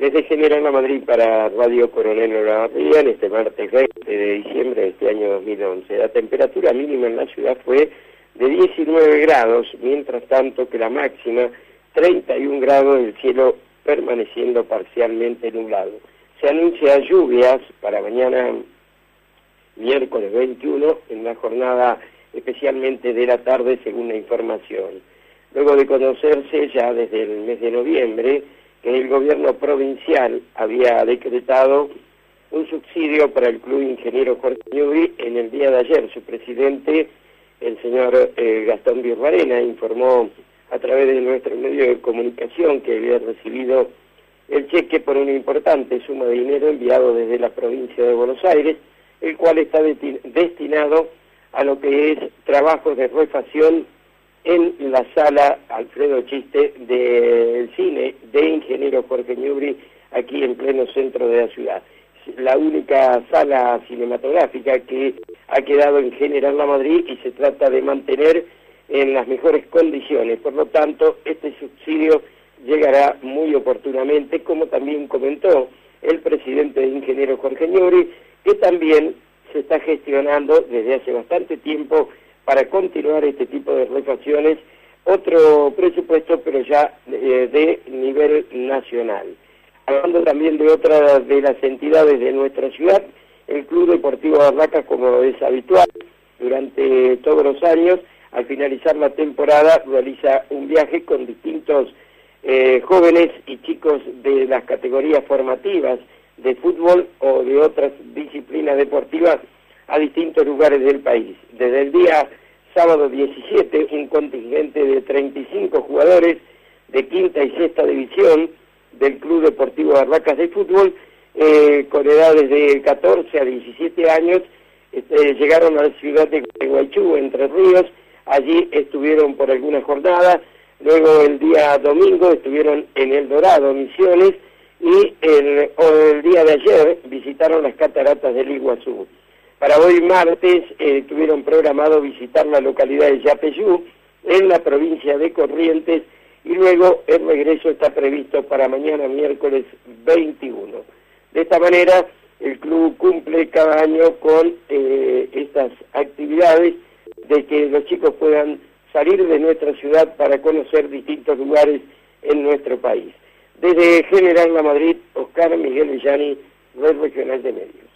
Desde General La Madrid para Radio Coronel en este martes 20 de diciembre de este año 2011. La temperatura mínima en la ciudad fue de 19 grados, mientras tanto que la máxima 31 grados, el cielo permaneciendo parcialmente nublado. Se anuncia lluvias para mañana miércoles 21 en la jornada especialmente de la tarde según la información. Luego de conocerse ya desde el mes de noviembre que el gobierno provincial había decretado un subsidio para el Club Ingeniero Jorge Ñuri en el día de ayer. Su presidente, el señor eh, Gastón Birbarena, informó a través de nuestro medio de comunicación que había recibido el cheque por una importante suma de dinero enviado desde la provincia de Buenos Aires, el cual está destinado a lo que es trabajos de refacción en la sala Alfredo Chiste del Jorge Ñubri, aquí en pleno centro de la ciudad. La única sala cinematográfica que ha quedado en General La Madrid y se trata de mantener en las mejores condiciones. Por lo tanto, este subsidio llegará muy oportunamente, como también comentó el presidente de Ingeniero Jorge Ñubri, que también se está gestionando desde hace bastante tiempo para continuar este tipo de refacciones, otro presupuesto, pero ya eh, de nivel nacional. Hablando también de otra de las entidades de nuestra ciudad, el Club Deportivo Barracas, como es habitual, durante todos los años, al finalizar la temporada, realiza un viaje con distintos eh, jóvenes y chicos de las categorías formativas de fútbol o de otras disciplinas deportivas a distintos lugares del país. Desde el día sábado 17, un contingente de 35 jugadores de quinta y sexta división del Club Deportivo Barracas de Fútbol, eh, con edades de 14 a 17 años, este, llegaron a la ciudad de Guaychú, Entre Ríos, allí estuvieron por algunas jornadas, luego el día domingo estuvieron en El Dorado, Misiones, y el, el día de ayer visitaron las cataratas del Iguazú. Para hoy martes eh, tuvieron programado visitar la localidad de Yapeyú, en la provincia de Corrientes, y luego el regreso está previsto para mañana miércoles 21. De esta manera, el club cumple cada año con eh, estas actividades de que los chicos puedan salir de nuestra ciudad para conocer distintos lugares en nuestro país. Desde General La Madrid, Oscar Miguel Villani, Red Regional de Medios.